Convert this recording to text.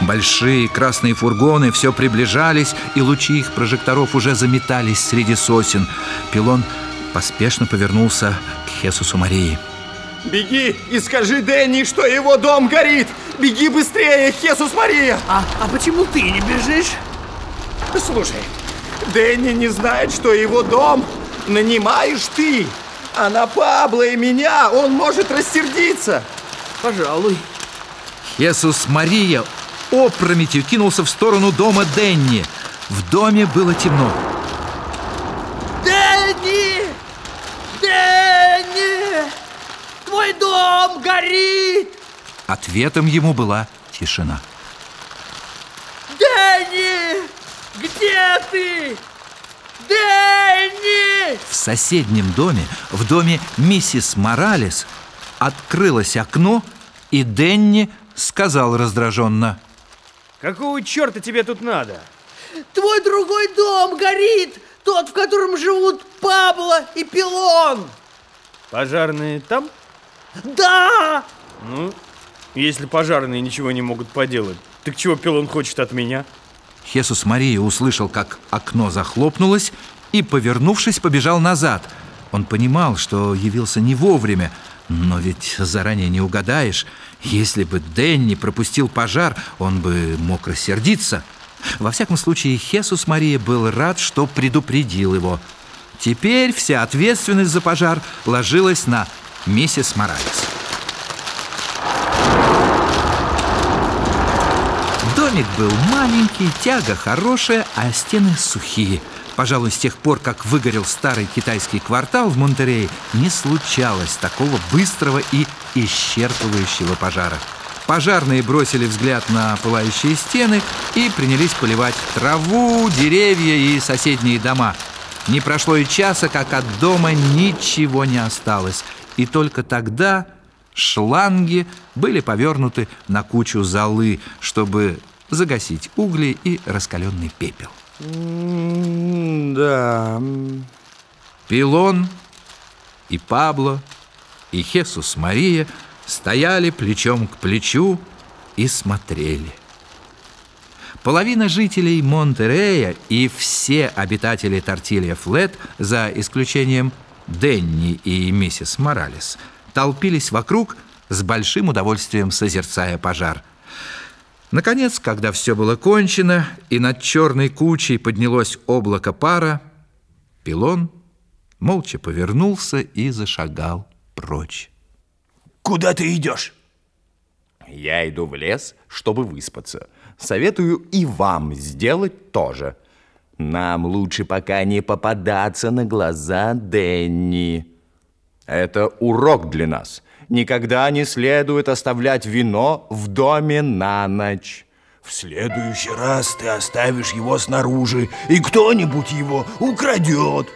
Большие красные фургоны все приближались, и лучи их прожекторов уже заметались среди сосен. Пилон поспешно повернулся к Хесусу Марии. Беги и скажи Дэнни, что его дом горит! Беги быстрее, Хесус Мария! А, а почему ты не бежишь? Слушай, Дэнни не знает, что его дом нанимаешь ты. А на Пабло и меня он может рассердиться. Пожалуй. Хесус Мария опрометью кинулся в сторону дома Денни. В доме было темно. Дэнни! Дэнни! Твой дом горит! Ответом ему была тишина. Дэнни! Где ты? Дэнни! В соседнем доме, в доме миссис Моралес, открылось окно, и Денни сказал раздраженно. Какого черта тебе тут надо? Твой другой дом горит! Тот, в котором живут Пабло и Пилон! Пожарные там? Да! Ну, если пожарные ничего не могут поделать, так чего Пилон хочет от меня? Хесус Мария услышал, как окно захлопнулось, и, повернувшись, побежал назад. Он понимал, что явился не вовремя, но ведь заранее не угадаешь. Если бы Дэнни пропустил пожар, он бы мог рассердиться. Во всяком случае, Хесус Мария был рад, что предупредил его. Теперь вся ответственность за пожар ложилась на миссис Моралес. Домик был маленький, тяга хорошая, а стены сухие. Пожалуй, с тех пор, как выгорел старый китайский квартал в Монтерее, не случалось такого быстрого и исчерпывающего пожара. Пожарные бросили взгляд на пылающие стены и принялись поливать траву, деревья и соседние дома. Не прошло и часа, как от дома ничего не осталось. И только тогда шланги были повернуты на кучу золы, чтобы загасить угли и раскаленный пепел. Да. Пилон и Пабло и Хесус Мария стояли плечом к плечу и смотрели. Половина жителей Монтерея и все обитатели Тортилья Флет, за исключением Денни и миссис Моралес, толпились вокруг с большим удовольствием созерцая пожар. Наконец, когда все было кончено и над черной кучей поднялось облако пара, Пилон молча повернулся и зашагал прочь. Куда ты идешь? Я иду в лес, чтобы выспаться. Советую и вам сделать то же. Нам лучше пока не попадаться на глаза Денни. Это урок для нас. Никогда не следует оставлять вино в доме на ночь. В следующий раз ты оставишь его снаружи, и кто-нибудь его украдет.